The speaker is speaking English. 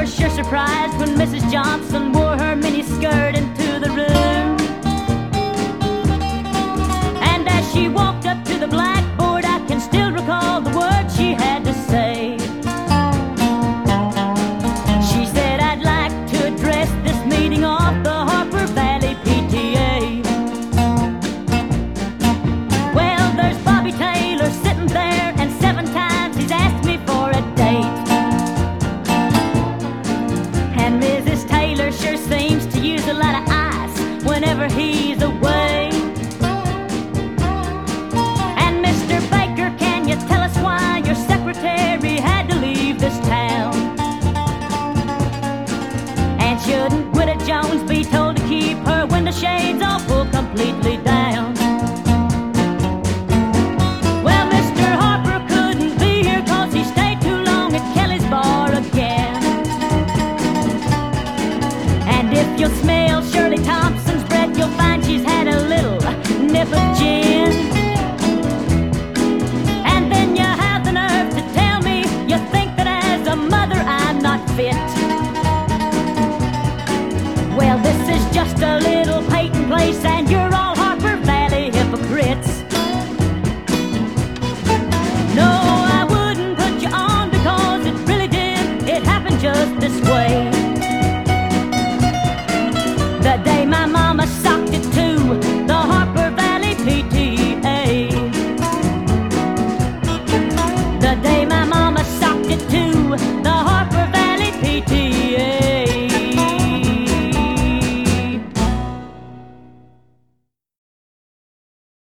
were sure surprised when Mrs. Johnson wore her mini skirt and the shades are full complete just a little Peyton Place.